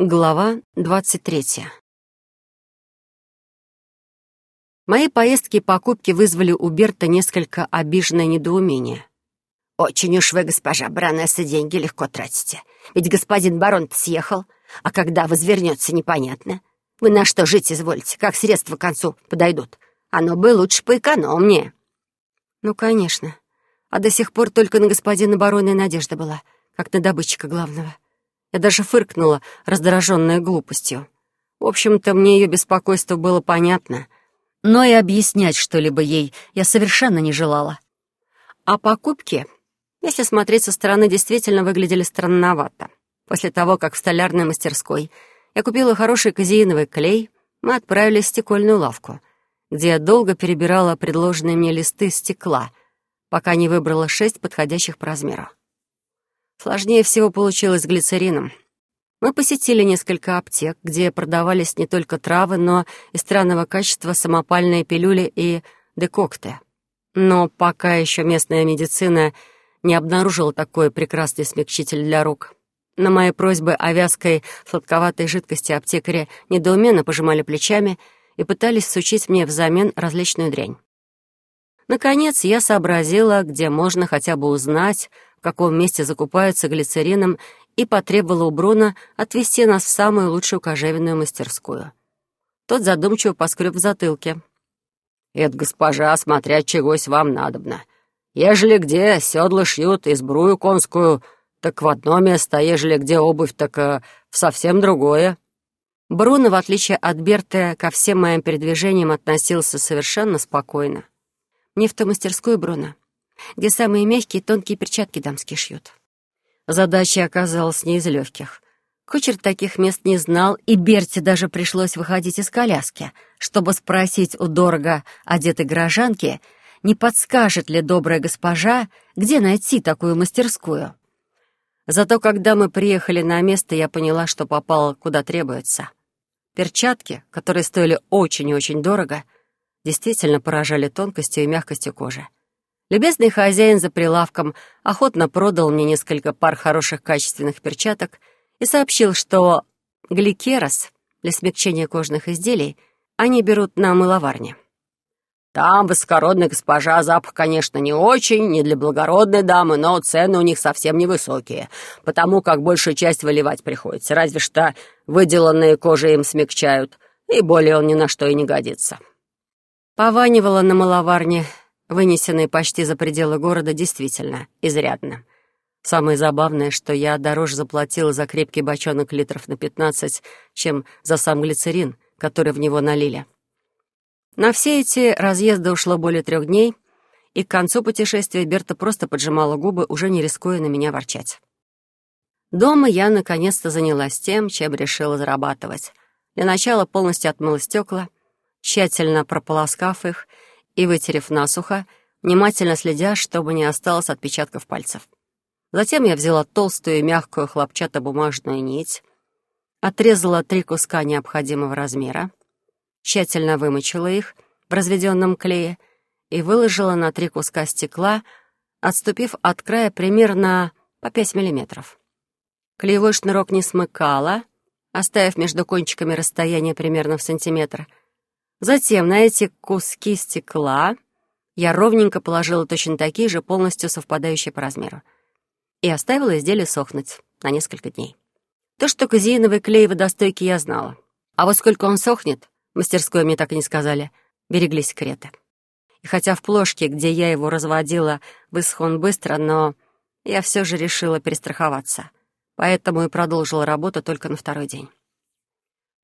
Глава двадцать третья. Мои поездки и покупки вызвали у Берта несколько обиженное недоумение. «Очень уж вы, госпожа Бранесса, деньги легко тратите. Ведь господин барон съехал, а когда возвернется, непонятно. Вы на что жить изволите, как средства к концу подойдут? Оно бы лучше поэкономнее». «Ну, конечно. А до сих пор только на господина барона и надежда была, как на добытчика главного». Я даже фыркнула, раздраженная глупостью. В общем-то, мне ее беспокойство было понятно, но и объяснять что-либо ей я совершенно не желала. А покупки, если смотреть со стороны, действительно выглядели странновато. После того, как в столярной мастерской я купила хороший казеиновый клей, мы отправились в стекольную лавку, где я долго перебирала предложенные мне листы стекла, пока не выбрала шесть подходящих по размеру. Сложнее всего получилось с глицерином. Мы посетили несколько аптек, где продавались не только травы, но и странного качества самопальные пилюли и декокты. Но пока еще местная медицина не обнаружила такой прекрасный смягчитель для рук. На мои просьбы о вязкой сладковатой жидкости аптекари недоуменно пожимали плечами и пытались сучить мне взамен различную дрянь. Наконец я сообразила, где можно хотя бы узнать, каком месте закупаются глицерином, и потребовала у Бруна отвезти нас в самую лучшую кожевенную мастерскую. Тот задумчиво поскреб в затылке. «Это, госпожа, смотря чегось вам надобно. Ежели где седла шьют и сбрую конскую, так в одно место, а ежели где обувь, так э, в совсем другое». Бруно, в отличие от Берты, ко всем моим передвижениям относился совершенно спокойно. «Не в ту мастерскую, Бруно где самые мягкие тонкие перчатки дамские шьют. Задача оказалась не из легких. Кучер таких мест не знал, и Берте даже пришлось выходить из коляски, чтобы спросить у дорого одетой горожанки, не подскажет ли добрая госпожа, где найти такую мастерскую. Зато когда мы приехали на место, я поняла, что попала куда требуется. Перчатки, которые стоили очень и очень дорого, действительно поражали тонкостью и мягкостью кожи. Любезный хозяин за прилавком охотно продал мне несколько пар хороших качественных перчаток и сообщил, что гликерос для смягчения кожных изделий они берут на мыловарне. «Там высокородная госпожа, запах, конечно, не очень, не для благородной дамы, но цены у них совсем невысокие, потому как большую часть выливать приходится, разве что выделанные кожи им смягчают, и более он ни на что и не годится». Пованивала на мыловарне вынесенные почти за пределы города, действительно изрядно. Самое забавное, что я дороже заплатила за крепкий бочонок литров на пятнадцать, чем за сам глицерин, который в него налили. На все эти разъезды ушло более трех дней, и к концу путешествия Берта просто поджимала губы, уже не рискуя на меня ворчать. Дома я наконец-то занялась тем, чем решила зарабатывать. Для начала полностью отмыла стекла, тщательно прополоскав их — и, вытерев насухо, внимательно следя, чтобы не осталось отпечатков пальцев. Затем я взяла толстую и мягкую хлопчатобумажную нить, отрезала три куска необходимого размера, тщательно вымочила их в разведенном клее и выложила на три куска стекла, отступив от края примерно по 5 миллиметров. Клеевой шнурок не смыкала, оставив между кончиками расстояние примерно в сантиметр — Затем на эти куски стекла я ровненько положила точно такие же, полностью совпадающие по размеру, и оставила изделие сохнуть на несколько дней. То, что казеиновый клей водостойкий, я знала. А вот сколько он сохнет, мастерской мне так и не сказали, берегли секреты. И хотя в плошке, где я его разводила, высох он быстро, но я все же решила перестраховаться, поэтому и продолжила работу только на второй день.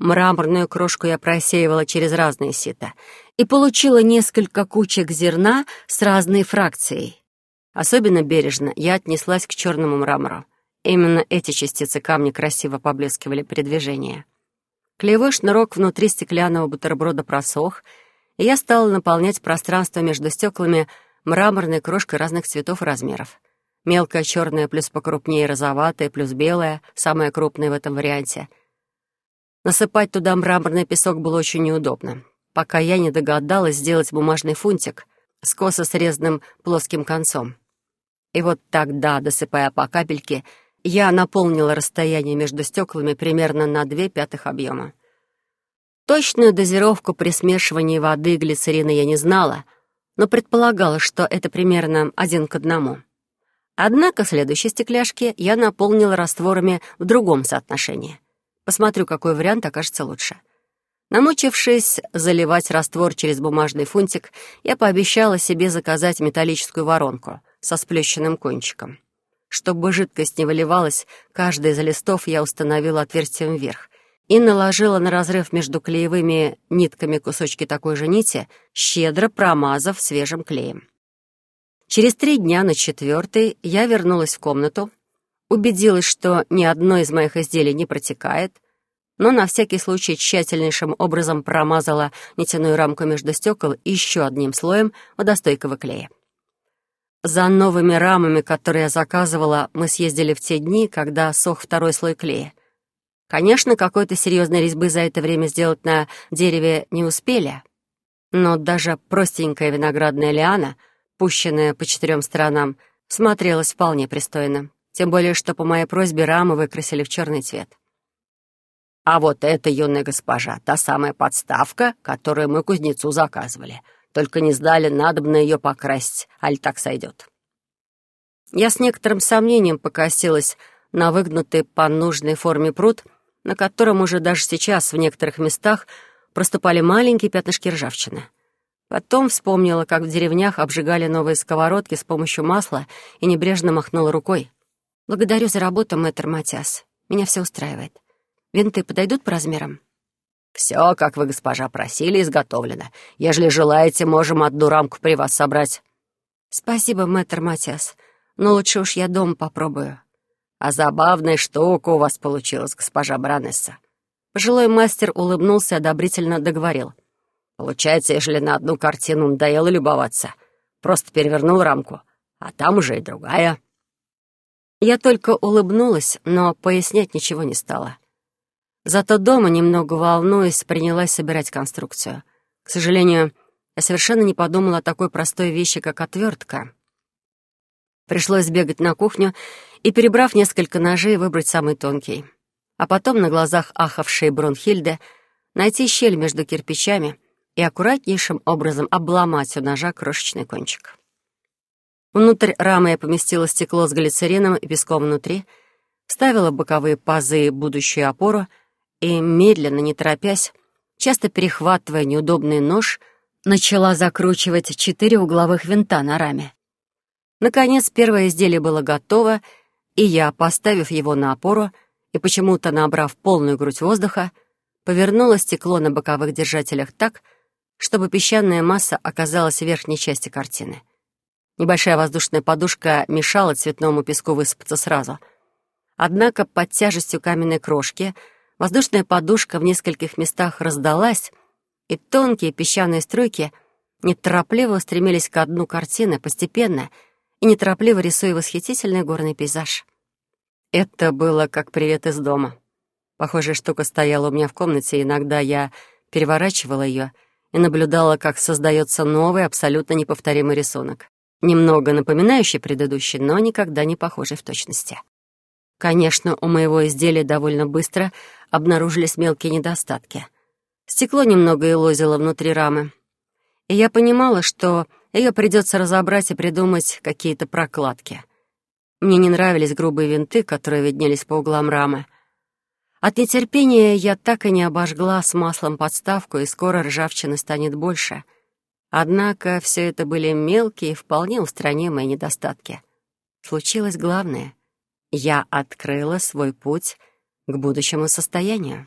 Мраморную крошку я просеивала через разные сита и получила несколько кучек зерна с разной фракцией. Особенно бережно я отнеслась к черному мрамору. Именно эти частицы камня красиво поблескивали при движении. Клеевой шнурок внутри стеклянного бутерброда просох, и я стала наполнять пространство между стеклами мраморной крошкой разных цветов и размеров. Мелкая черная плюс покрупнее розоватая плюс белая, самая крупная в этом варианте — Насыпать туда мраморный песок было очень неудобно, пока я не догадалась сделать бумажный фунтик с косо срезанным плоским концом. И вот тогда, досыпая по капельке, я наполнила расстояние между стеклами примерно на две пятых объема. Точную дозировку при смешивании воды и глицерина я не знала, но предполагала, что это примерно один к одному. Однако следующей стекляшке я наполнила растворами в другом соотношении. Посмотрю, какой вариант окажется лучше. Намучившись заливать раствор через бумажный фунтик, я пообещала себе заказать металлическую воронку со сплющенным кончиком. Чтобы жидкость не выливалась, каждый из листов я установила отверстием вверх и наложила на разрыв между клеевыми нитками кусочки такой же нити, щедро промазав свежим клеем. Через три дня на четвертый я вернулась в комнату, убедилась, что ни одно из моих изделий не протекает, но на всякий случай тщательнейшим образом промазала нитяную рамку между стекол еще одним слоем водостойкого клея. За новыми рамами, которые я заказывала, мы съездили в те дни, когда сох второй слой клея. Конечно, какой-то серьезной резьбы за это время сделать на дереве не успели, но даже простенькая виноградная лиана, пущенная по четырем сторонам, смотрелась вполне пристойно. Тем более, что по моей просьбе рамы выкрасили в черный цвет. А вот эта юная госпожа, та самая подставка, которую мы кузнецу заказывали — только не сдали, надо бы на ее покрасить, аль так сойдет. Я с некоторым сомнением покосилась на выгнутый по нужной форме пруд, на котором уже даже сейчас в некоторых местах проступали маленькие пятнышки ржавчины. Потом вспомнила, как в деревнях обжигали новые сковородки с помощью масла и небрежно махнула рукой. «Благодарю за работу, мэтр Матиас. Меня все устраивает. Винты подойдут по размерам?» «Все, как вы, госпожа, просили, изготовлено. Ежели желаете, можем одну рамку при вас собрать». «Спасибо, мэтр Матиас, но лучше уж я дома попробую». «А забавная штука у вас получилась, госпожа Бранесса». Пожилой мастер улыбнулся и одобрительно договорил. «Получается, ежели на одну картину надоело любоваться, просто перевернул рамку, а там уже и другая». Я только улыбнулась, но пояснять ничего не стала. Зато дома, немного волнуясь, принялась собирать конструкцию. К сожалению, я совершенно не подумала о такой простой вещи, как отвертка. Пришлось бегать на кухню и, перебрав несколько ножей, выбрать самый тонкий. А потом на глазах ахавшей Бронхильды найти щель между кирпичами и аккуратнейшим образом обломать у ножа крошечный кончик. Внутрь рамы я поместила стекло с глицерином и песком внутри, вставила боковые пазы будущую опору — и, медленно, не торопясь, часто перехватывая неудобный нож, начала закручивать четыре угловых винта на раме. Наконец, первое изделие было готово, и я, поставив его на опору и почему-то набрав полную грудь воздуха, повернула стекло на боковых держателях так, чтобы песчаная масса оказалась в верхней части картины. Небольшая воздушная подушка мешала цветному песку высыпаться сразу. Однако под тяжестью каменной крошки — Воздушная подушка в нескольких местах раздалась, и тонкие песчаные струйки неторопливо устремились к дну картины, постепенно и неторопливо рисуя восхитительный горный пейзаж. Это было как привет из дома. Похожая штука стояла у меня в комнате, и иногда я переворачивала ее и наблюдала, как создается новый, абсолютно неповторимый рисунок, немного напоминающий предыдущий, но никогда не похожий в точности. Конечно, у моего изделия довольно быстро обнаружились мелкие недостатки. Стекло немного елозило внутри рамы. И я понимала, что ее придется разобрать и придумать какие-то прокладки. Мне не нравились грубые винты, которые виднелись по углам рамы. От нетерпения я так и не обожгла с маслом подставку, и скоро ржавчины станет больше. Однако все это были мелкие, вполне устранимые недостатки. Случилось главное — я открыла свой путь к будущему состоянию.